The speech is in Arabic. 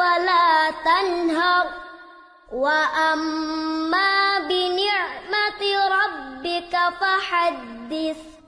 فلا تنهر. وأما بنعمة ربك فحدث.